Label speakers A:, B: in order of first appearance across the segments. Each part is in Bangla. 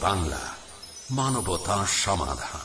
A: বাংলা মানবতা সমাধান।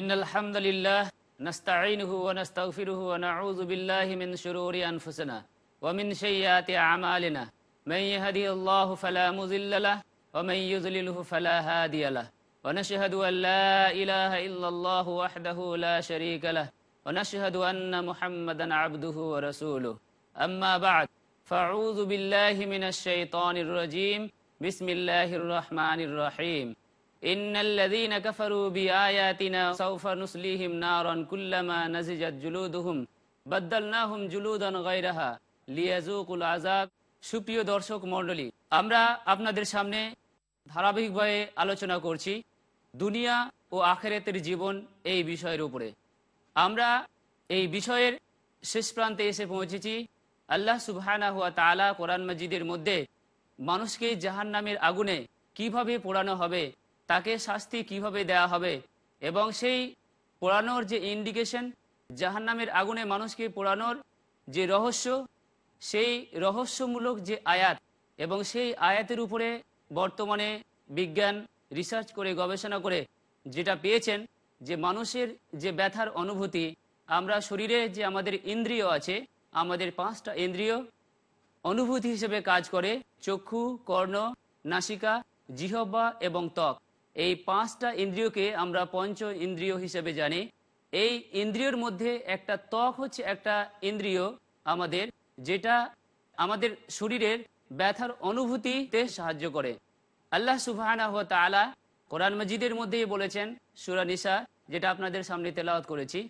B: إن الحمد لله نستعينه ونستغفره ونعوذ بالله من شرور أنفسنا ومن سيئات أعمالنا من يهدي الله فلا مضل له ومن يضلله فلا هادي له ونشهد أن لا إله إلا الله وحده لا شريك له ونشهد أن محمدا عبده ورسوله أما بعد فأعوذ بالله من الشيطان الرجيم بسم الله الرحمن الرحيم সুপ্রিয় দর্শক মন্ডলী আমরা আপনাদের সামনে ধারাবাহিকভাবে আলোচনা করছি দুনিয়া ও আখেরাতের জীবন এই বিষয়ের উপরে। আমরা এই বিষয়ের শেষ প্রান্তে এসে পৌঁছেছি। আল্লাহ সুবহানা হুয়া তালা কোরআন মাজিদের মধ্যে মানুষকে জাহান নামের আগুনে কীভাবে পোড়ানো হবে তাকে শাস্তি কীভাবে দেয়া হবে? এবং সেই পোড়ানোর যে ইন্ডিকেশন জাহান্নামের আগুনে মানুষকে পোড়ানোর যে রহস্য, সেই রহস্যমূলক যে আয়াত এবং সেই আয়াতের উপরে বর্তমানে বিজ্ঞান রিসার্চ করে, গবেষণা করে যেটা পেয়েছেন যে মানুষের যে ব্যথার অনুভূতি, আমরা শরীরে যে আমাদের ইন্দ্রিয় আছে, আমাদের পাঁচটা ইন্দ্রিয় অনুভূতি হিসেবে কাজ করে, চক্ষু, কর্ণ, নাসিকা জিহব্বা এবং ত্বক। এই পাঁচটা ইন্দ্রিয়কে আমরা পঞ্চ ইন্দ্রিয় হিসেবে জানি। এই ইন্দ্রিয়র মধ্যে একটা ত্বক হচ্ছে একটা ইন্দ্রিয় আমাদের, যেটা আমাদের শরীরের ব্যথার অনুভূতিতে সাহায্য করে। আল্লাহ সুবাহ তালা কোরআন মজিদের মধ্যেই বলেছেন সুরানিসা যেটা আপনাদের সামনে তেলাওয়াত করেছি।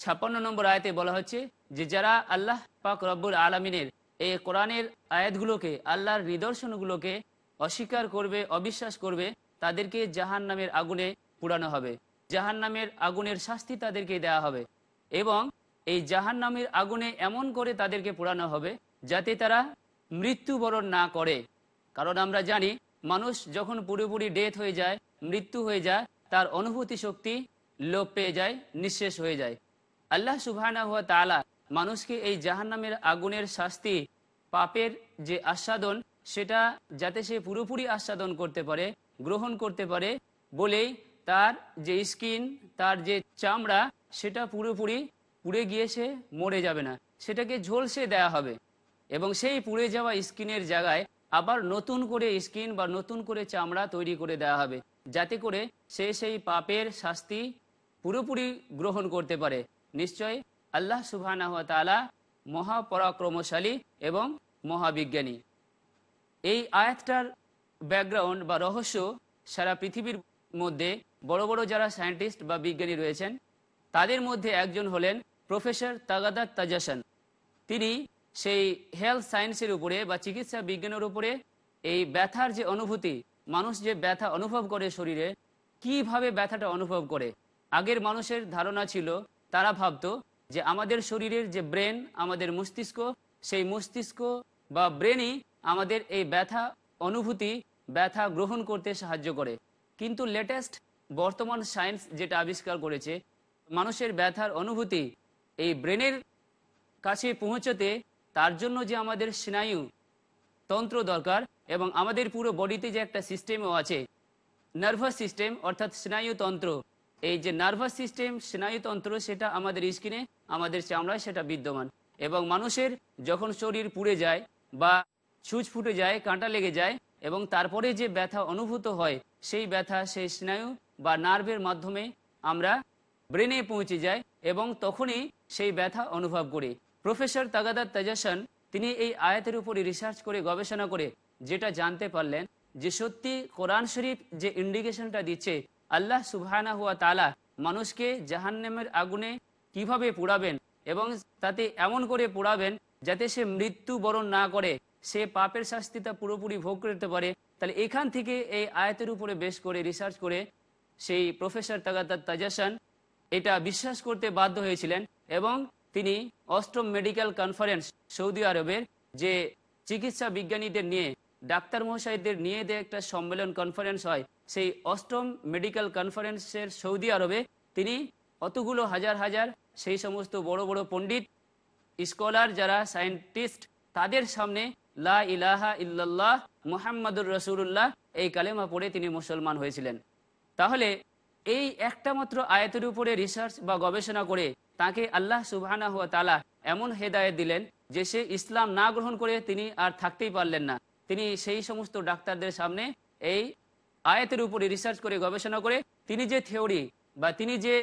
B: ছাপ্পান্ন নম্বর আয়তে বলা হচ্ছে যে, যারা আল্লাহ পাক রব্বুল আলমিনের এই কোরআনের আয়াতগুলোকে, আল্লাহর নিদর্শনগুলোকে অস্বীকার করবে, অবিশ্বাস করবে তাদেরকে জাহান নামের আগুনে পুরানো হবে। জাহান নামের আগুনের শাস্তি তাদেরকে দেয়া হবে এবং এই জাহান নামের আগুনে এমন করে তাদেরকে পোড়ানো হবে যাতে তারা মৃত্যুবরণ না করে। কারণ আমরা জানি, মানুষ যখন পুরোপুরি ডেথ হয়ে যায়, মৃত্যু হয়ে যায়, তার অনুভূতি শক্তি লোপ পেয়ে যায়, নিঃশেষ হয়ে যায়। আল্লাহ সুবাহানা হুয়া তালা মানুষকে এই জাহান নামের আগুনের শাস্তি, পাপের যে আস্বাদন, সেটা যাতে সে পুরোপুরি আস্বাদন করতে পারে গ্রহণ করতে পারে বলেই তার যে স্কিন, তার যে চামড়া, সেটা পুরোপুরি পুড়ে গিয়ে সে মরে যাবে না। সেটাকে ঝলসে দেয়া হবে এবং সেই পুড়ে যাওয়া স্কিনের জায়গায় আবার নতুন করে স্কিন বা নতুন করে চামড়া তৈরি করে দেওয়া হবে, যাতে করে সে সেই পাপের শাস্তি পুরোপুরি গ্রহণ করতে পারে। নিশ্চয় আল্লাহ সুবাহ মহাপরাক্রমশালী এবং মহাবিজ্ঞানী। এই আয়াতটার ব্যাকগ্রাউন্ড বা রহস্য সারা পৃথিবীর মধ্যে বড় বড় যারা সায়েন্টিস্ট বা বিজ্ঞানী রয়েছেন, তাদের মধ্যে একজন হলেন প্রফেসর তাগাদার তাজাসান। তিনি সেই হেলথ সায়েন্সের উপরে বা চিকিৎসা বিজ্ঞানের উপরে এই ব্যথার যে অনুভূতি, মানুষ যে ব্যথা অনুভব করে শরীরে, কীভাবে ব্যথাটা অনুভব করে? আগের মানুষের ধারণা ছিল, তারা ভাবতো যে আমাদের শরীরের যে ব্রেন, আমাদের মস্তিষ্ক, সেই মস্তিষ্ক বা ব্রেনই আমাদের এই ব্যথা অনুভূতি ব্যথা গ্রহণ করতে সাহায্য করে। কিন্তু লেটেস্ট বর্তমান সায়েন্স যেটা আবিষ্কার করেছে, মানুষের ব্যথার অনুভূতি এই ব্রেনের কাছে পৌঁছতে তার জন্য যে আমাদের স্নায়ু তন্ত্র দরকার এবং আমাদের পুরো বডিতে যে একটা সিস্টেমও আছে নার্ভাস সিস্টেম অর্থাৎ স্নায়ুতন্ত্র এই যে নার্ভাস সিস্টেম স্নায়ুতন্ত্র সেটা আমাদের স্কিনে আমাদের চামড়ায় সেটা বিদ্যমান এবং মানুষের যখন শরীর পুড়ে যায় বা ছুঁচ ফুটে যায়, কাঁটা লেগে যায় এবং তারপরে যে ব্যথা অনুভূত হয়, সেই ব্যথা, সেই স্নায়ু বা নার্ভের মাধ্যমে আমরা ব্রেনে পৌঁছে যায় এবং তখনই সেই ব্যথা অনুভব করি। প্রফেসর তাগাদার তাজাসান তিনি এই আয়াতের উপরে রিসার্চ করে গবেষণা করে যেটা জানতে পারলেন যে সত্যি কোরআন শরীফ যে ইন্ডিকেশনটা দিচ্ছে, আল্লাহ সুবহানা হুয়া তালা মানুষকে জাহান্নামের আগুনে কীভাবে পোড়াবেন এবং তাতে এমন করে পোড়াবেন যাতে সে মৃত্যু বরণ না করে। সে পাপের শাস্তিটা পুরোপুরি ভোগ করতে পারে। তাহলে এখান থেকে এই আয়াতের উপরে বেশ করে রিসার্চ করে সেই প্রফেসর তাগাতার তাজাসান এটা বিশ্বাস করতে বাধ্য হয়েছিলেন এবং তিনি অষ্টম মেডিকেল কনফারেন্স সৌদি আরবের যে চিকিৎসা বিজ্ঞানীদের নিয়ে, ডাক্তার মহাশয়দের নিয়ে যে একটা সম্মেলন কনফারেন্স হয়, সেই অষ্টম মেডিকেল কনফারেন্সের সৌদি আরবে তিনি অতগুলো হাজার হাজার সেই সমস্ত বড় বড় পণ্ডিত স্কলার যারা সায়েন্টিস্ট তাদের সামনে মুহাম্মাদুর রসুল্লাহ এই কালেমা পড়ে তিনি মুসলমান হয়েছিলেন। তাহলে এই একটা মাত্র আয়াতের উপরে রিসার্চ বা গবেষণা করে তাকে আল্লাহ সুবহানা হুয়া তালা এমন হেদায়ত দিলেন যে সে ইসলাম না গ্রহণ করে তিনি আর থাকতেই পারলেন না। তিনি সেই সমস্ত ডাক্তারদের সামনে এই আয়াতের উপরে রিসার্চ করে, গবেষণা করে তিনি যে থিওরি বা তিনি যে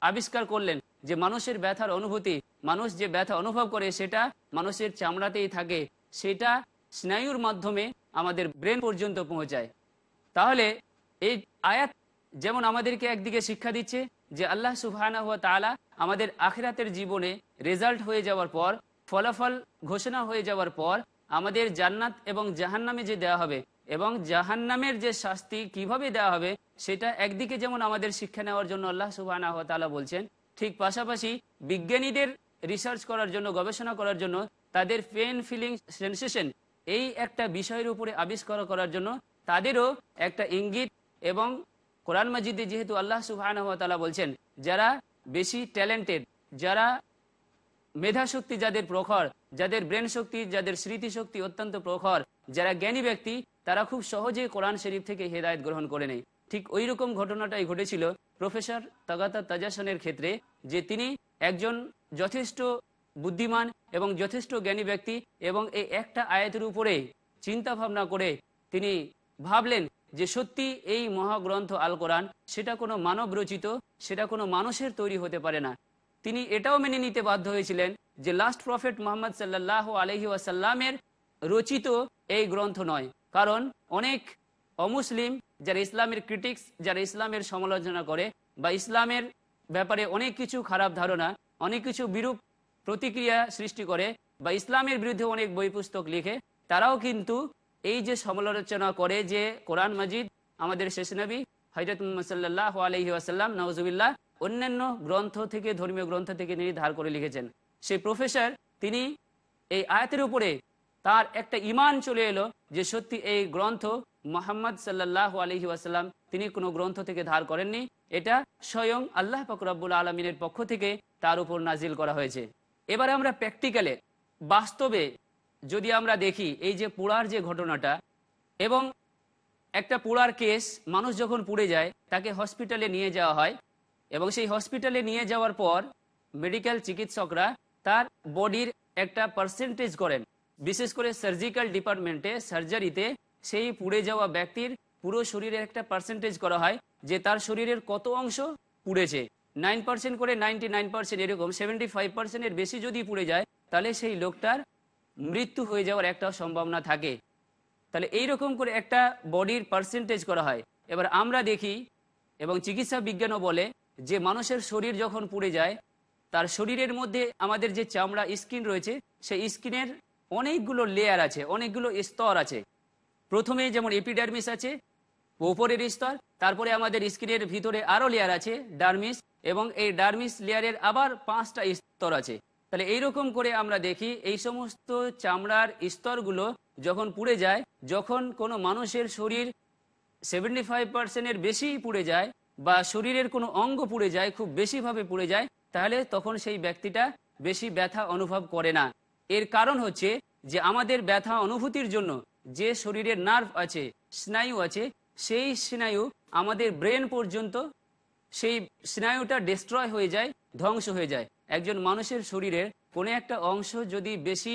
B: আবিষ্কার করলেন যে মানুষের ব্যথার অনুভূতি, মানুষ যে ব্যথা অনুভব করে সেটা মানুষের চামড়াতেই থাকে সেটা স্নায়ুর মাধ্যমে আমাদের ব্রেন পর্যন্ত পৌঁছায়। তাহলে এই আয়াত যেমন আমাদেরকে একদিকে শিক্ষা দিচ্ছে যে আল্লাহ সুবহানা হুয়া তাআলা আমাদের আখিরাতের জীবনে রেজাল্ট হয়ে যাওয়ার পর, ফলাফল ঘোষণা হয়ে যাওয়ার পর আমাদের জান্নাত এবং জাহান্নামে যে দেওয়া হবে এবং জাহান্নামের যে শাস্তি কীভাবে দেওয়া হবে সেটা একদিকে যেমন আমাদের শিক্ষা নেওয়ার জন্য আল্লাহ সুবহানা হুয়া তালা বলছেন, ঠিক পাশাপাশি বিজ্ঞানীদের রিসার্চ করার জন্য, গবেষণা করার জন্য তাদের পেন ফিলিং সেন্সেশন এই একটা বিষয়ের উপরে আবিষ্কার করার জন্য তাদেরও একটা ইঙ্গিত এবং কোরআন মাজিদে যেহেতু আল্লাহ সুবহান বলছেন, যারা বেশি ট্যালেন্টেড যারা মেধা শক্তি যাদের প্রখর, যাদের ব্রেন শক্তি, যাদের স্মৃতি শক্তি অত্যন্ত প্রখর, যারা জ্ঞানী ব্যক্তি, তারা খুব সহজে কোরআন শরীফ থেকে হেদায়ত গ্রহণ করে নেয়। ঠিক ওই রকম ঘটনাটাই ঘটেছিল প্রফেসর তাগাতা তাজাসনের ক্ষেত্রে, যে তিনি একজন যথেষ্ট বুদ্ধিমান এবং যথেষ্ট জ্ঞানী ব্যক্তি এবং এই একটা আয়াতের উপরে চিন্তা ভাবনা করে তিনি ভাবলেন যে সত্যি এই মহাগ্রন্থ আল কোরআন সেটা কোনো মানব রচিত সেটা কোনো মানুষের তৈরি হতে পারে না। তিনি এটাও মেনে নিতে বাধ্য হয়েছিলেন যে লাস্ট প্রফেট মোহাম্মদ সাল্লাহ আলহি ওয়াসাল্লামের রচিত এই গ্রন্থ নয়। কারণ অনেক অমুসলিম যারা ইসলামের ক্রিটিক্স যারা ইসলামের সমালোচনা করে বা ইসলামের ব্যাপারে অনেক কিছু খারাপ ধারণা, অনেক কিছু বিরূপ প্রতিক্রিয়া সৃষ্টি করে বা ইসলামের বিরুদ্ধে অনেক বই পুস্তক লিখে, তারাও কিন্তু এই যে সমালোচনা করে যে কোরআন মাজিদ, আমাদের শেষ নবী হজরত সাল্লাহ আলহি আসাল্লাম নওজুবিল্লাহ অন্যান্য গ্রন্থ থেকে, ধর্মীয় গ্রন্থ থেকে তিনি ধার করে লিখেছেন। সেই প্রফেসর, তিনি এই আয়াতের উপরে তার একটা ইমান চলে এলো যে সত্যি এই গ্রন্থ মোহাম্মদ সাল্লাহ আলহি আসাল্লাম তিনি কোনো গ্রন্থ থেকে ধার করেননি। এটা স্বয়ং আল্লাহ ফকরাবুল আলমিনের পক্ষ থেকে তার উপর নাজিল করা হয়েছে। এবারে আমরা প্র্যাকটিক্যালে বাস্তবে যদি আমরা দেখি এই যে পোড়ার যে ঘটনাটা এবং একটা পোড়ার কেস মানুষ যখন পুড়ে যায়, তাকে হসপিটালে নিয়ে যাওয়া হয় এবং সেই হসপিটালে নিয়ে যাওয়ার পর মেডিকেল চিকিৎসকরা তার বডির একটা পার্সেন্টেজ করেন। বিশেষ করে সার্জিক্যাল ডিপার্টমেন্টে সার্জারিতে সেই পুড়ে যাওয়া ব্যক্তির পুরো শরীরের একটা পার্সেন্টেজ করা হয় যে তার শরীরের কত অংশ পুড়েছে। নাইন পার্সেন্ট করে নাইনটি নাইন পার্সেন্ট এরকম সেভেন্টি ফাইভ পার্সেন্টের বেশি যদি পুড়ে যায়, তাহলে সেই লোকটার মৃত্যু হয়ে যাওয়ার একটা সম্ভাবনা থাকে। তাহলে এই রকম করে একটা বডির পার্সেন্টেজ করা হয়। এবার আমরা দেখি, এবং চিকিৎসা বিজ্ঞানও বলে যে মানুষের শরীর যখন পুড়ে যায়, তার শরীরের মধ্যে আমাদের যে চামড়া স্কিন রয়েছে, সেই স্কিনের অনেকগুলো লেয়ার আছে, অনেকগুলো স্তর আছে। প্রথমে যেমন এপিডার্মিস আছে ওপরের স্তর, তারপরে আমাদের স্কিনের ভিতরে আরও লেয়ার আছে ডার্মিস এবং এই ডার্মিস লেয়ারের আবার পাঁচটা স্তর আছে। তাহলে এইরকম করে আমরা দেখি, এই সমস্ত চামড়ার স্তরগুলো যখন পুড়ে যায়, যখন কোনো মানুষের শরীর সেভেন্টি ফাইভ পার্সেন্টের বেশি পুড়ে যায় বা শরীরের কোনো অঙ্গ পুড়ে যায়, খুব বেশিভাবে পুড়ে যায়, তাহলে তখন সেই ব্যক্তিটা বেশি ব্যথা অনুভব করে না। এর কারণ হচ্ছে যে আমাদের ব্যথা অনুভূতির জন্য যে শরীরের নার্ভ আছে, স্নায়ু আছে সেই স্নায়ু আমাদের ব্রেন পর্যন্ত, সেই স্নায়ুটা ডিস্ট্রয় হয়ে যায়, ধ্বংস হয়ে যায়। একজন মানুষের শরীরের কোনো একটা অংশ যদি বেশি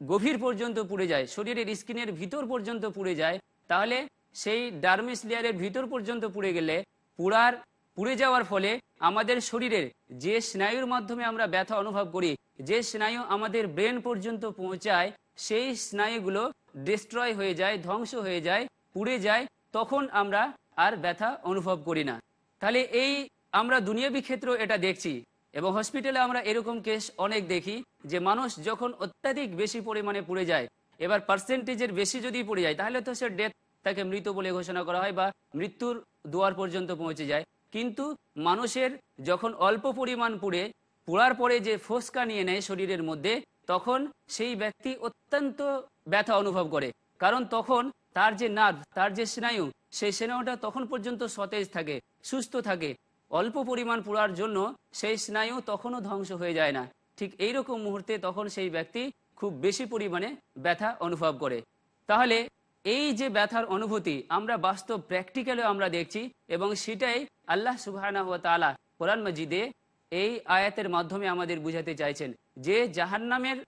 B: গভীর পর্যন্ত পুড়ে যায়, শরীরের স্কিনের ভিতর পর্যন্ত পুড়ে যায়, তাহলে সেই ডার্মিস লেয়ারের ভিতর পর্যন্ত পুড়ে গেলে পুরার পুড়ে যাওয়ার ফলে আমাদের শরীরের যে স্নায়ুর মাধ্যমে আমরা ব্যথা অনুভব করি, যে স্নায়ু আমাদের ব্রেন পর্যন্ত পৌঁছায়, সেই স্নায়ুগুলো ডিস্ট্রয় হয়ে যায়, ধ্বংস হয়ে যায়, পুড়ে যায় তখন আমরা আর ব্যথা অনুভব করি না। তাহলে এই আমরা দুনিয়াবি ক্ষেত্র এটা দেখছি এবং হসপিটালে আমরা এরকম কেস অনেক দেখি যে মানুষ যখন অত্যাধিক বেশি পরিমাণে পুড়ে যায়, এবার পার্সেন্টেজের বেশি যদি পড়ে যায়, তাহলে তো সে ডেথ তাকে মৃত বলে ঘোষণা করা হয় বা মৃত্যুর দুয়ার পর্যন্ত পৌঁছে যায়। কিন্তু মানুষের যখন অল্প পরিমাণ পুড়ে, পোড়ার পরে যে ফোসকা নিয়ে নেয় শরীরের মধ্যে, তখন সেই ব্যক্তি অত্যন্ত ব্যথা অনুভব করে। কারণ তখন তার যে নার্ভ তার যে স্নায়ু, সেই স্নায়ুটা তখন পর্যন্ত সতেজ থাকে, সুস্থ থাকে। অল্প পরিমাণ পোড়ার জন্য সেই স্নায়ু তখনও ধ্বংস হয়ে যায় না। ঠিক এইরকম মুহূর্তে তখন সেই ব্যক্তি খুব বেশি পরিমাণে ব্যথা অনুভব করে। তাহলে এই যে ব্যথার অনুভূতি আমরা বাস্তব প্র্যাকটিক্যালে আমরা দেখছি এবং সেটাই আল্লাহ সুবাহ তালা কোরআন মজিদে এই আয়াতের মাধ্যমে আমাদের বুঝাতে চাইছেন যে জাহান্নামের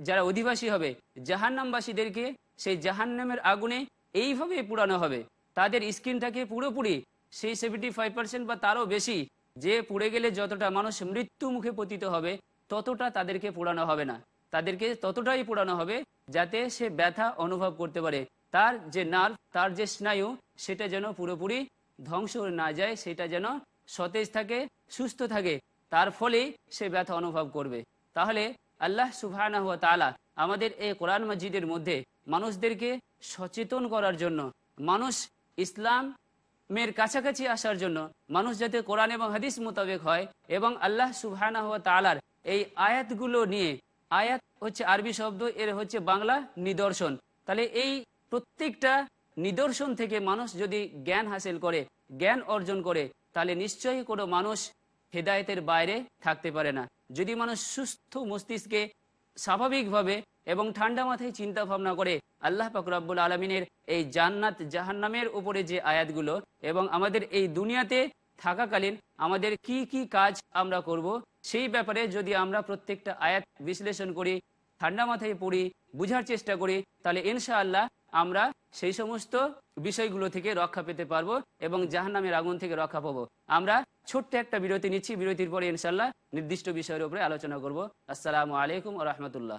B: যারা অধিবাসী হবে, জাহান্নামবাসীদেরকে সেই জাহান্নামের আগুনে এইভাবে পুরানো হবে। তাদের স্কিনটাকে পুরোপুরি সেই সেভেন্টি ফাইভ পার্সেন্ট বা তারও বেশি যে পুড়ে গেলে যতটা মানুষ মৃত্যু মুখে পতিত হবে, ততটা তাদেরকে পোড়ানো হবে না। তাদেরকে ততটাই পোড়ানো হবে যাতে সে ব্যথা অনুভব করতে পারে। তার যে নার্ভ তার যে স্নায়ু, সেটা যেন পুরোপুরি ধ্বংস না যায়, সেটা যেন সতেজ থাকে, সুস্থ থাকে। তার ফলেই সে ব্যথা অনুভব করবে। তাহলে আল্লাহ সুবাহ তালা আমাদের এই কোরআন মসজিদের মধ্যে মানুষদেরকে সচেতন করার জন্য, মানুষ ইসলাম মেয়ের কাছাকাছি আসার জন্য, মানুষ যাতে কোরআন এবং হাদিস মোতাবেক হয় এবং আল্লাহ সুবাহ তালার এই আয়াতগুলো নিয়ে, আয়াত হচ্ছে আরবি শব্দ, এর হচ্ছে বাংলা নিদর্শন। তাহলে এই প্রত্যেকটা নিদর্শন থেকে মানুষ যদি জ্ঞান হাসিল করে, জ্ঞান অর্জন করে, তাহলে নিশ্চয়ই কোনো মানুষ হেদায়তের বাইরে থাকতে পারে না। যদি মানুষ সুস্থ মস্তিষ্কে স্বাভাবিকভাবে এবং ঠান্ডা মাথায় চিন্তা ভাবনা করে আল্লাহ পাকরাবুল আলমিনের এই জান্নাত জাহান্নামের উপরে যে আয়াতগুলো এবং আমাদের এই দুনিয়াতে থাকাকালীন আমাদের কি কি কাজ আমরা করব, সেই ব্যাপারে যদি আমরা প্রত্যেকটা আয়াত বিশ্লেষণ করি, ঠান্ডা মাথায় পড়ি, বুঝার চেষ্টা করি, তাহলে ইনশাআল্লাহ আমরা সেই সমস্ত বিষয়গুলো থেকে রক্ষা পেতে পারব এবং জাহান্নামের আগুন থেকে রক্ষা পাবো। আমরা ছোট্ট একটা বিরতি নিচ্ছি, বিরতির পরে ইনশাল্লাহ নির্দিষ্ট বিষয়ের উপরে আলোচনা করব। আসসালামু আলাইকুম রহমতুল্লাহ।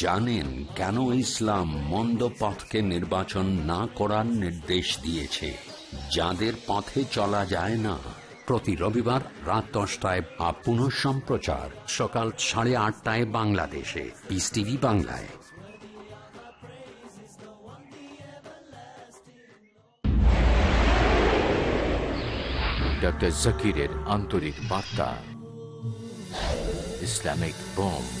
A: জানেন কেন ইসলাম মন্দ পথকে নির্বাচন না করার নির্দেশ দিয়েছে। যাদের পথে চলা যায় না। প্রতি রবিবার রাত দশটায় বা পুনঃ সম্প্রচার। সকাল সাড়ে আটটায় বাংলাদেশে। পিস টিভি বাংলায়।
C: জাকিরের আন্তরিক বার্তা। Islamic bomb.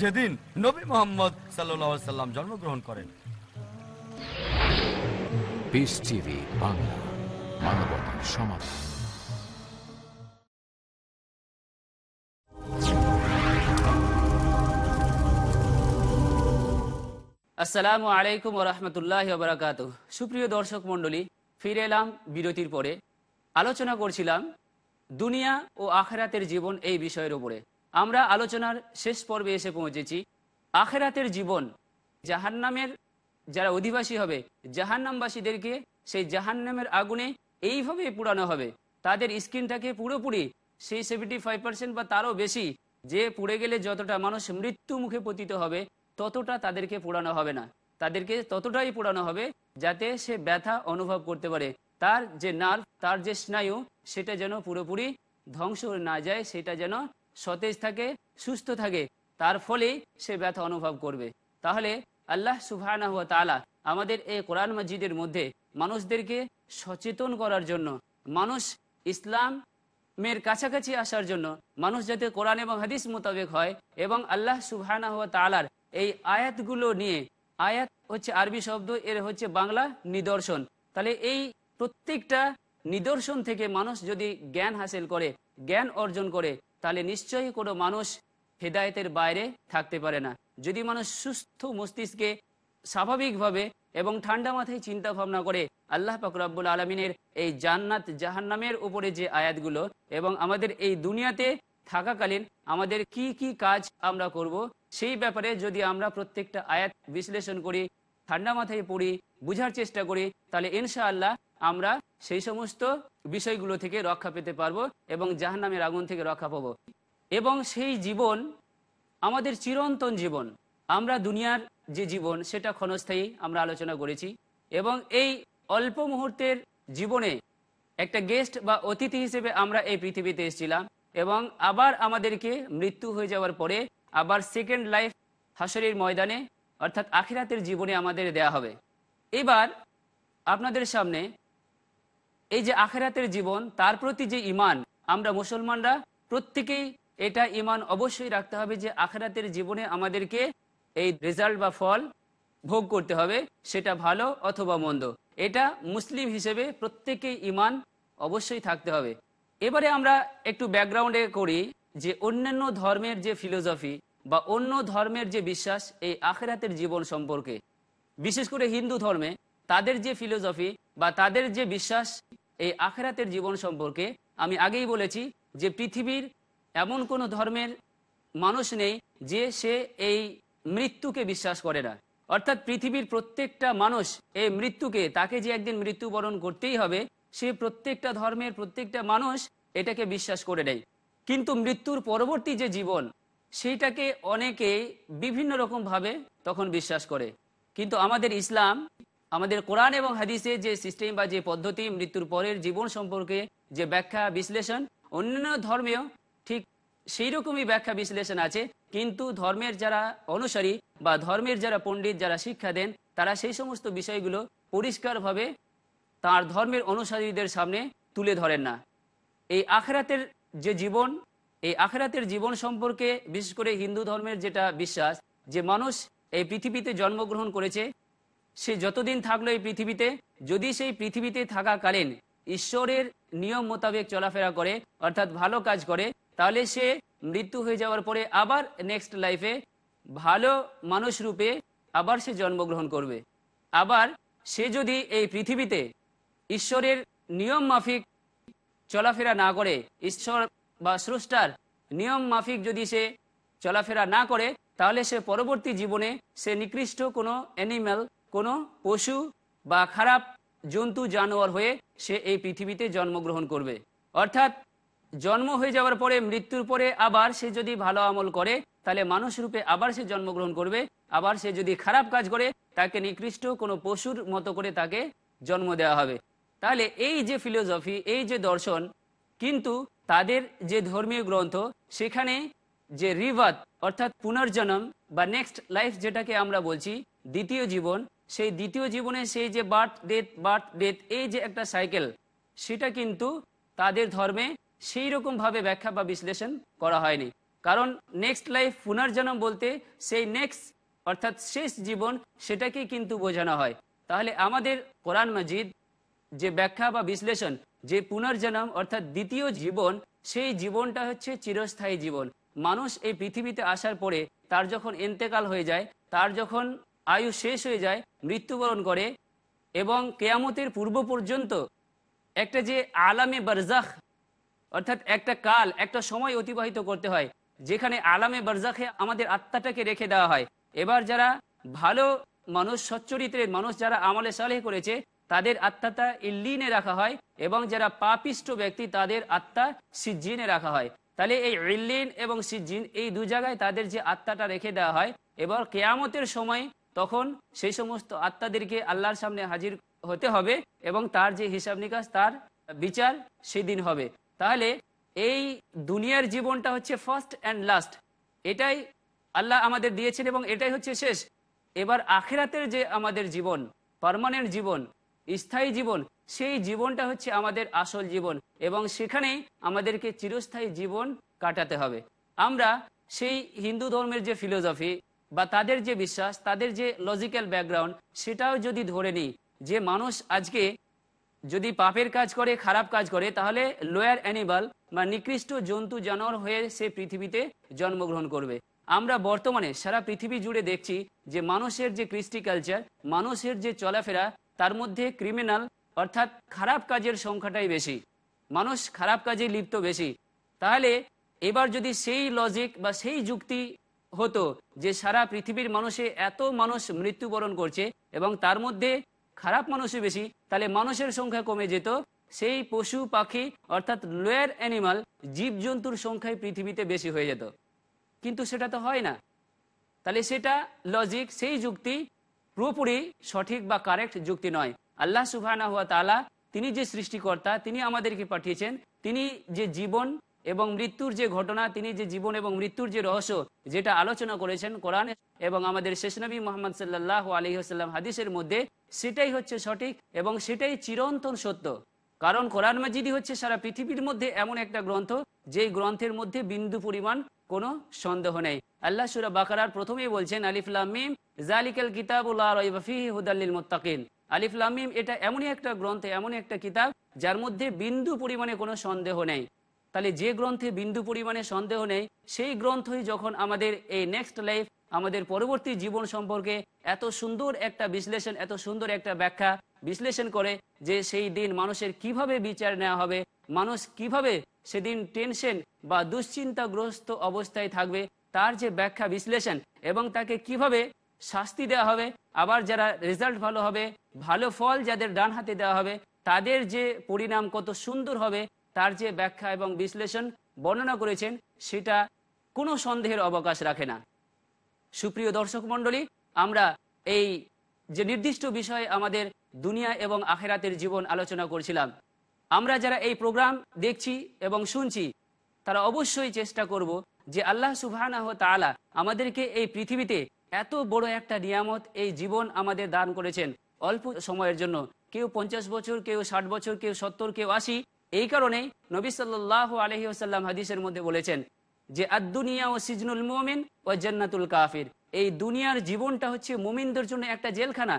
D: যেদিন নবী মোহাম্মদ সাল্লাহ সাল্লাম জন্মগ্রহণ করেন।
C: Peace TV বাংলা মানবতার সমাধান
B: আসসালামু আলাইকুম রহমতুল্লাহ বারাকাত সুপ্রিয় দর্শক মণ্ডলী ফিরে এলাম বিরতির পরে। আলোচনা করছিলাম দুনিয়া ও আখেরাতের জীবন এই বিষয়ের উপরে। আমরা আলোচনার শেষ পর্বে এসে পৌঁছেছি। আখেরাতের জীবন, জাহান্নামের যারা অধিবাসী হবে, জাহান্নামবাসীদেরকে সেই জাহান্নামের আগুনে এইভাবে পুরানো হবে। তাদের স্কিনটাকে পুরোপুরি সেই সেভেন্টি ফাইভ পার্সেন্ট বা তারও বেশি, যে পুড়ে গেলে যতটা মানুষ মৃত্যু মুখে পতিত হবে, ততটা তাদেরকে পোড়ানো হবে না। তাদেরকে ততটাই পোড়ানো হবে যাতে সে ব্যথা অনুভব করতে পারে। তার যে নার্ভ তার যে স্নায়ু, সেটা যেন পুরোপুরি ধ্বংস না যায়, সেটা যেন সতেজ থাকে, সুস্থ থাকে, তার ফলে সে ব্যথা অনুভব করবে। তাহলে আল্লাহ সুবহানাহু ওয়া তাআলা আমাদের এই কোরআন মসজিদের মধ্যে মানুষদেরকে সচেতন করার জন্য, মানুষ ইসলাম মেয়ের কাছাকাছি আসার জন্য, মানুষ যাতে কোরআন এবং হাদিস মোতাবেক হয় এবং আল্লাহ সুবহানাহ ওয়া তালার এই আয়াতগুলো নিয়ে, আয়াত হচ্ছে আরবি শব্দ, এর হচ্ছে বাংলা নিদর্শন। তাহলে এই প্রত্যেকটা নিদর্শন থেকে মানুষ যদি জ্ঞান হাসিল করে, জ্ঞান অর্জন করে, তাহলে নিশ্চয়ই কোনো মানুষ হেদায়েতের বাইরে থাকতে পারে না। যদি মানুষ সুস্থ মস্তিষ্কে স্বাভাবিকভাবে এবং ঠান্ডা মাথায় চিন্তা ভাবনা করে, আল্লাহ পাকুরাব্বুল আলমিনের এই জান্নাত জাহান্নামের উপরে যে আয়াতগুলো এবং আমাদের এই দুনিয়াতে থাকাকালীন আমাদের কি কি কাজ আমরা করব, সেই ব্যাপারে যদি আমরা প্রত্যেকটা আয়াত বিশ্লেষণ করি, ঠান্ডা মাথায় পড়ি, বুঝার চেষ্টা করি, তাহলে ইনশাআল্লাহ আমরা সেই সমস্ত বিষয়গুলো থেকে রক্ষা পেতে পারব এবং জাহান্নামের আগুন থেকে রক্ষা পাবো। এবং সেই জীবন আমাদের চিরন্তন জীবন। আমরা দুনিয়ার যে জীবন, সেটা ক্ষণস্থায়ী আমরা আলোচনা করেছি। এবং এই অল্প মুহূর্তের জীবনে একটা গেস্ট বা অতিথি হিসেবে আমরা এই পৃথিবীতে এসেছিলাম এবং আবার আমাদেরকে মৃত্যু হয়ে যাওয়ার পরে আবার সেকেন্ড লাইফ হাসরের ময়দানে, অর্থাৎ আখিরাতের জীবনে আমাদের দেয়া হবে। এবার আপনাদের সামনে এই যে আখেরাতের জীবন, তার প্রতি যে ইমান আমরা মুসলমানরা প্রত্যেকেই এটা ইমান অবশ্যই রাখতে হবে যে আখেরাতের জীবনে আমাদেরকে এই রেজাল্ট বা ফল ভোগ করতে হবে, সেটা ভালো অথবা মন্দ। এটা মুসলিম হিসেবে প্রত্যেকেই ইমান অবশ্যই থাকতে হবে। এবারে আমরা একটু ব্যাকগ্রাউন্ডে করি যে অন্যান্য ধর্মের যে ফিলোসফি বা অন্য ধর্মের যে বিশ্বাস এই আখেরাতের জীবন সম্পর্কে। বিশেষ করে হিন্দু ধর্মে তাদের যে ফিলোসফি বা তাদের যে বিশ্বাস এই আখেরাতের জীবন সম্পর্কে আমি আগেই বলেছি যে পৃথিবীর এমন কোনো ধর্মের মানুষ নেই যে সে এই মৃত্যুকে বিশ্বাস করে না। অর্থাৎ পৃথিবীর প্রত্যেকটা মানুষ এই মৃত্যুকে, তাকে যে একদিন মৃত্যুবরণ করতেই হবে, সে প্রত্যেকটা ধর্মের প্রত্যেকটা মানুষ এটাকে বিশ্বাস করে নেয়। কিন্তু মৃত্যুর পরবর্তী যে জীবন, সেইটাকে অনেকে বিভিন্ন রকম ভাবে তখন বিশ্বাস করে। কিন্তু আমাদের ইসলাম আমাদের কোরআন এবং হাদিসে যে সিস্টেম বা যে পদ্ধতি মৃত্যুর পরের জীবন সম্পর্কে যে ব্যাখ্যা বিশ্লেষণ, অন্যান্য ধর্মেও ঠিক সেই রকমই ব্যাখ্যা বিশ্লেষণ আছে। কিন্তু ধর্মের যারা অনুসারী বা ধর্মের যারা পণ্ডিত, যারা শিক্ষা দেন, তারা সেই সমস্ত বিষয়গুলো পরিষ্কারভাবে তার ধর্মের অনুসারীদের সামনে তুলে ধরেন না। এই আখরাতের যে জীবন, এই আখরাতের জীবন সম্পর্কে বিশেষ করে হিন্দু ধর্মের যেটা বিশ্বাস, যে মানুষ এই পৃথিবীতে জন্মগ্রহণ করেছে সে যতদিন থাকল এই পৃথিবীতে, যদি সেই পৃথিবীতে থাকাকালীন ঈশ্বরের নিয়ম মোতাবেক চলাফেরা করে, অর্থাৎ ভালো কাজ করে, তাহলে সে মৃত্যু হয়ে যাওয়ার পরে আবার নেক্সট লাইফে ভালো মানুষ রূপে আবার সে জন্মগ্রহণ করবে। আবার সে যদি এই পৃথিবীতে ঈশ্বরের নিয়ম মাফিক চলাফেরা না করে, ঈশ্বর বা স্রষ্টার নিয়ম মাফিক যদি সে চলাফেরা না করে, তাহলে সে পরবর্তী জীবনে সে নিকৃষ্ট কোনো অ্যানিম্যাল কোনো পশু বা খারাপ জন্তু, জানোয়ার হয়ে সে এই পৃথিবীতে জন্মগ্রহণ করবে। অর্থাৎ জন্ম হয়ে যাওয়ার পরে, মৃত্যুর পরে আবার সে যদি ভালো আমল করে, তাহলে মানুষ রূপে আবার সে জন্মগ্রহণ করবে। আবার সে যদি খারাপ কাজ করে, তাকে নিকৃষ্ট কোনো পশুর মতো করে তাকে জন্ম দেওয়া হবে। তাহলে এই যে ফিলোসফি এই যে দর্শন, কিন্তু তাদের যে ধর্মীয় গ্রন্থ, সেখানে যে রিভাত, অর্থাৎ পুনর্জন্ম বা নেক্সট লাইফ যেটাকে আমরা বলছি, দ্বিতীয় জীবন সেই দ্বিতীয় জীবনে সেই যে বার্থ ডেথ বার্থ ডেথ, এই যে একটা সাইকেল, সেটা কিন্তু তাদের ধর্মে সেই রকমভাবে ব্যাখ্যা বা বিশ্লেষণ করা হয়নি। কারণ নেক্সট লাইফ পুনর্জন্ম বলতে সেই নেক্সট অর্থাৎ শেষ জীবন সেটাকে কিন্তু বোঝানো হয়। তাহলে আমাদের কোরআন মজিদ যে ব্যাখ্যা বা বিশ্লেষণ, যে পুনর্জন্ম, অর্থাৎ দ্বিতীয় জীবন, সেই জীবনটা হচ্ছে চিরস্থায়ী জীবন। মানুষ এই পৃথিবীতে আসার পরে তার যখন এন্তেকাল হয়ে যায়, তার যখন আয়ু শেষ হয়ে যায়, মৃত্যুবরণ করে এবং কেয়ামতের পূর্ব পর্যন্ত একটা যে আলামে বারজাখ, অর্থাৎ একটা কাল, একটা সময় অতিবাহিত করতে হয়, যেখানে আলামে বারজাখে আমাদের আত্মাটাকে রেখে দেওয়া হয়। এবার যারা ভালো মানুষ, সচ্চরিত্রের মানুষ, যারা আমলে সালেহ করেছে, তাদের আত্মাটা ইল্লিনে রাখা হয় এবং যারা পাপিষ্ট ব্যক্তি, তাদের আত্মা সিজ্জিনে রাখা হয়। তাহলে এই ইল্লিন এবং সিজ্জিন এই দু জায়গায় তাদের যে আত্মাটা রেখে দেওয়া হয়, এবার কেয়ামতের সময় তখন সেই সমস্ত আত্মাদেরকে আল্লাহর সামনে হাজির হতে হবে এবং তার যে হিসাব নিকাশ, তার বিচার সেদিন হবে। তাহলে এই দুনিয়ার জীবনটা হচ্ছে ফার্স্ট অ্যান্ড লাস্ট এটাই আল্লাহ আমাদের দিয়েছেন এবং এটাই হচ্ছে শেষ। এবার আখেরাতের যে আমাদের জীবন, পারমানেন্ট জীবন, স্থায়ী জীবন, সেই জীবনটা হচ্ছে আমাদের আসল জীবন এবং সেখানেই আমাদেরকে চিরস্থায়ী জীবন কাটাতে হবে। আমরা সেই হিন্দু ধর্মের যে ফিলোসফি বা তাদের যে বিশ্বাস, তাদের যে লজিক্যাল ব্যাকগ্রাউন্ড সেটাও যদি ধরে নিই, যে মানুষ আজকে যদি পাপের কাজ করে, খারাপ কাজ করে, তাহলে লোয়ার অ্যানিমাল বা নিকৃষ্ট জন্তু জানোয়ার হয়ে সে পৃথিবীতে জন্মগ্রহণ করবে। আমরা বর্তমানে সারা পৃথিবী জুড়ে দেখছি যে মানুষের যে কৃষ্টি কালচার মানুষের যে চলাফেরা, তার মধ্যে ক্রিমিনাল অর্থাৎ খারাপ কাজের সংখ্যাটাই বেশি। মানুষ খারাপ কাজে লিপ্ত বেশি। তাহলে এবার যদি সেই লজিক বা সেই যুক্তি হতো যে সারা পৃথিবীর মানুষে এত মানুষ মৃত্যুবরণ করছে এবং তার মধ্যে খারাপ মানুষই বেশি, তাহলে মানুষের সংখ্যা কমে যেত। সেই পশু, পাখি, অর্থাৎ লোয়ার অ্যানিমাল জীবজন্তুর সংখ্যাই পৃথিবীতে বেশি হয়ে যেত। কিন্তু সেটা তো হয় না। তাহলে সেটা লজিক সেই যুক্তি পুরোপুরি সঠিক বা কারেক্ট যুক্তি নয়। আল্লাহ সুবাহ তিনি যে সৃষ্টিকর্তা, তিনি আমাদেরকে পাঠিয়েছেন। তিনি যে জীবন এবং মৃত্যুর যে ঘটনা, তিনি যে জীবন এবং মৃত্যুর যে রহস্য, যেটা আলোচনা করেছেন কোরআন এবং আমাদের শেষ নবী মোহাম্মদ সাল্লাহ আলহিহাস্লাম হাদিসের মধ্যে, সেটাই হচ্ছে সঠিক এবং সেটাই চিরন্তন সত্য। কারণ কোরআন মাজিদি হচ্ছে সারা পৃথিবীর মধ্যে এমন একটা গ্রন্থ, যেই গ্রন্থের মধ্যে বিন্দু পরিমাণ কোনো সন্দেহ নেই। আল্লাহ সুরা বাকারার প্রথমেই বলছেন আলিফুল্লামিম জালিকাল কিতাবুল্লাহ হুদাল্লিল মোত্তাকিন। আলিফুল্লামিম এটা এমনই একটা গ্রন্থ, এমনই একটা কিতাব, যার মধ্যে বিন্দু পরিমাণে কোনো সন্দেহ নেই। তাহলে যে গ্রন্থে বিন্দু পরিমাণে সন্দেহ নেই, সেই গ্রন্থই যখন আমাদের এই নেক্সট লাইফ আমাদের পরবর্তী জীবন সম্পর্কে এত সুন্দর একটা বিশ্লেষণ, এত সুন্দর একটা ব্যাখ্যা বিশ্লেষণ করে যে সেই দিন মানুষের কীভাবে বিচার নেওয়া হবে, মানুষ কীভাবে সেদিন টেনশন বা দুশ্চিন্তাগ্রস্ত অবস্থায় থাকবে, তার যে ব্যাখ্যা বিশ্লেষণ এবং তাকে কীভাবে শাস্তি দেওয়া হবে, আবার যারা রেজাল্ট ভালো হবে, ভালো ফল যাদের ডান হাতে দেওয়া হবে, তাদের যে পরিণাম কত সুন্দর হবে তার যে ব্যাখ্যা এবং বিশ্লেষণ বর্ণনা করেছেন, সেটা কোনো সন্দেহের অবকাশ রাখে না। সুপ্রিয় দর্শক মণ্ডলী, আমরা এই যে নির্দিষ্ট বিষয়ে আমাদের দুনিয়া এবং আখেরাতের জীবন আলোচনা করছিলাম, আমরা যারা এই প্রোগ্রাম দেখছি এবং শুনছি, তারা অবশ্যই চেষ্টা করব যে আল্লাহ সুবাহ তালা আমাদেরকে এই পৃথিবীতে এত বড় একটা নিয়ামত, এই জীবন আমাদের দান করেছেন। অল্প সময়ের জন্য, কেউ পঞ্চাশ বছর, কেউ ষাট বছর, কেউ সত্তর, কেউ আশি এই কারণে নবী সাল্লাহ আলহি আসাল্লাম হাদিসের মধ্যে বলেছেন যে আদুনিয়া ও সিজনুল মোমিন ও জান্নাতুল কাফির। এই দুনিয়ার জীবনটা হচ্ছে মোমিনদের জন্য একটা জেলখানা।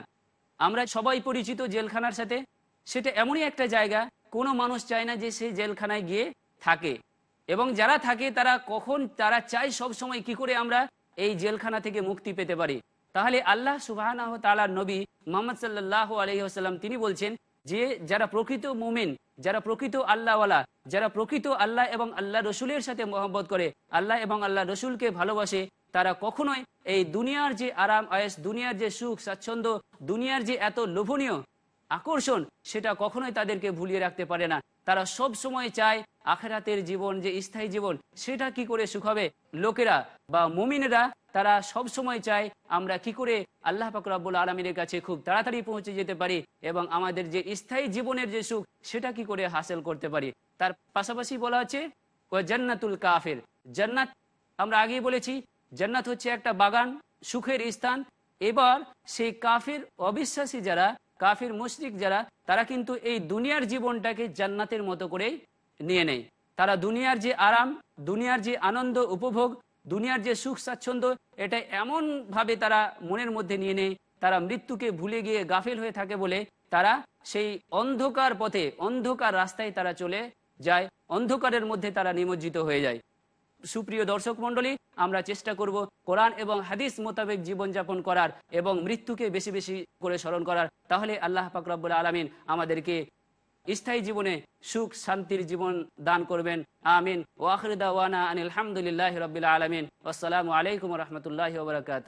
B: আমরা সবাই পরিচিত জেলখানার সাথে। সেটা এমনই একটা জায়গা, কোনো মানুষ চায় না যে সেই জেলখানায় গিয়ে থাকে। এবং যারা থাকে, তারা কখন, তারা চায় সব সময় কি করে আমরা এই জেলখানা থেকে মুক্তি পেতে পারি। তাহলে আল্লাহ সুবাহ তালার নবী মোহাম্মদ সাল্লাহ আলহিহাস্লাম তিনি বলছেন যে যারা প্রকৃত মুমিন, যারা প্রকৃত আল্লাহওয়ালা, যারা প্রকৃত আল্লাহ এবং আল্লাহ রসুলের সাথে মহব্বত করে, আল্লাহ এবং আল্লাহ রসুলকে ভালোবাসে, তারা কখনোই এই দুনিয়ার যে আরাম, আয়েস, দুনিয়ার যে সুখ, স্বাচ্ছন্দ্য, দুনিয়ার যে এত লোভনীয় আকর্ষণ, সেটা কখনোই তাদেরকে ভুলিয়ে রাখতে পারে না। তারা সব সময় চায় আখেরাতের জীবন, যে স্থায়ী জীবন, সেটা কি করে সুখ হবে? লোকেরা বা মুমিনেরা তারা সব সময় চায় আমরা কি করে আল্লাহ পাকুরাবুল আলমিনের কাছে খুব তাড়াতাড়ি পৌঁছে যেতে পারি এবং আমাদের যে স্থায়ী জীবনের যে সুখ, সেটা কি করে হাসিল করতে পারি। তার পাশাপাশি বলা হচ্ছে জান্নাতুল কাফের। জান্নাত, আমরা আগেই বলেছি, জান্নাত হচ্ছে একটা বাগান, সুখের স্থান। এবার সেই কাফের, অবিশ্বাসী যারা, কাফির মুশরিক যারা, তারা কিন্তু এই দুনিয়ার জীবনটাকে জান্নাতের মতো করেই নিয়ে নেয়। তারা দুনিয়ার যে আরাম, দুনিয়ার যে আনন্দ, উপভোগ দুনিয়ার যে সুখ স্বাচ্ছন্দ্য, এটা এমন ভাবে তারা মনের মধ্যে নিয়ে নেয়, তারা মৃত্যুকে ভুলে গিয়ে গাফিল হয়ে থাকে বলে তারা সেই অন্ধকার পথে, অন্ধকার রাস্তায় তারা চলে যায়, অন্ধকারের মধ্যে তারা নিমজ্জিত হয়ে যায়। সুপ্রিয় দর্শক মন্ডলী আমরা চেষ্টা করব কোরআন এবং হাদিস মোতাবেক জীবনযাপন করার এবং মৃত্যুকে বেশি বেশি করে স্মরণ করার। তাহলে আল্লাহ পাকরাবুল আলমিন আমাদেরকে স্থায়ী জীবনে সুখ, শান্তির জীবন দান করবেন। আমিন। ওয়াখরিদা আনিলামদুলিল্লাহ আনিল হামদুলিল্লাহ রবিল আলমিন। আসসালামু আলাইকুম রহমতুল্লাহ বরকাত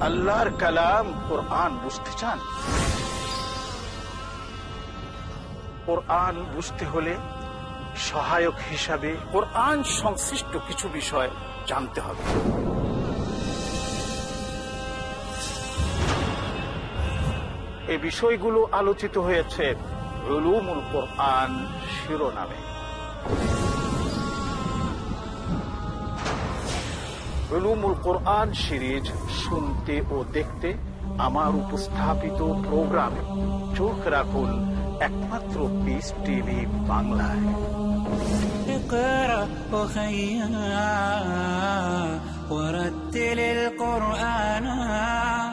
E: আল্লাহর কালাম কোরআন বুঝতে চান? কোরআন বুঝতে হলে সহায়ক হিসাবে কোরআন সংশ্লিষ্ট কিছু বিষয় জানতে হবে। এই বিষয়গুলো আলোচিত হয়েছে রুলুমুল কোরআন শিরোনামে রুলুমুল কোরআন সিরিজ শুনতে ও দেখতে আমার উপস্থাপিত প্রোগ্রামে চোখ রাখুন একমাত্র পিস টিভি বাংলায়
F: اقرأ وخيا ورتل القرآن اصبح بصوتك